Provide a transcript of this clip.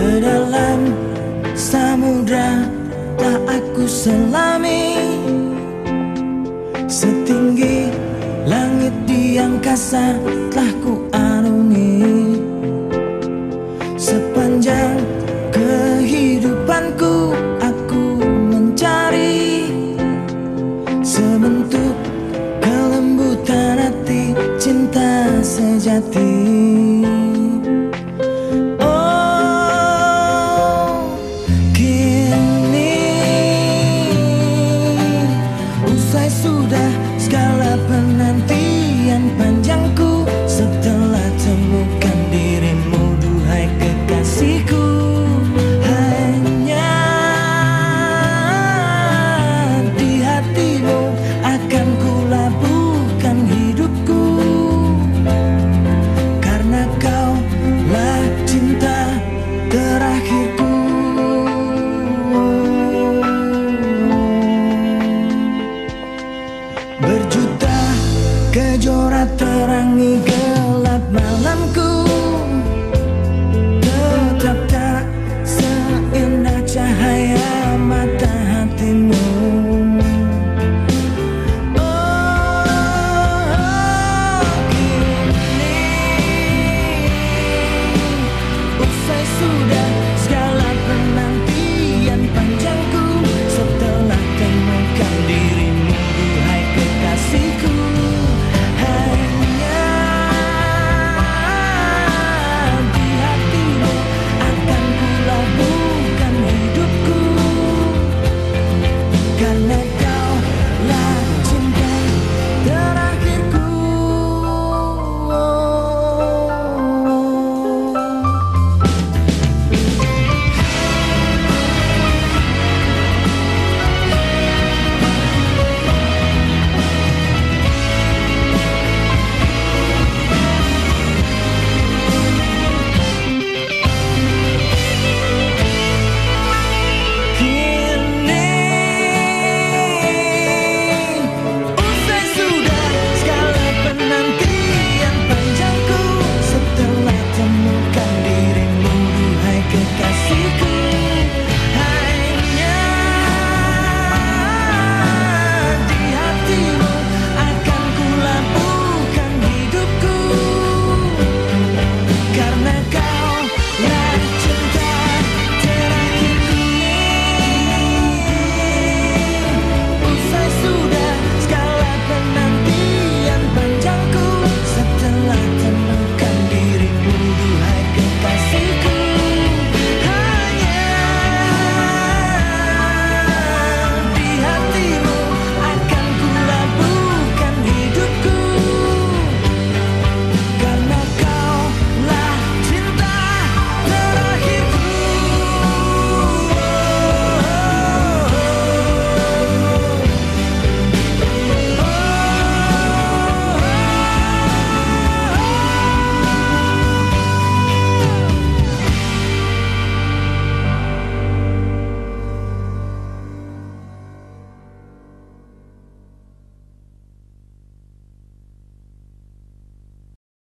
Sedalam samudra tak aku selami. Setinggi langit di angkasa telah ku anungi, Sepanjang kehidupanku aku mencari Sebentuk kelembutan hati cinta sejati. Berjuta 让你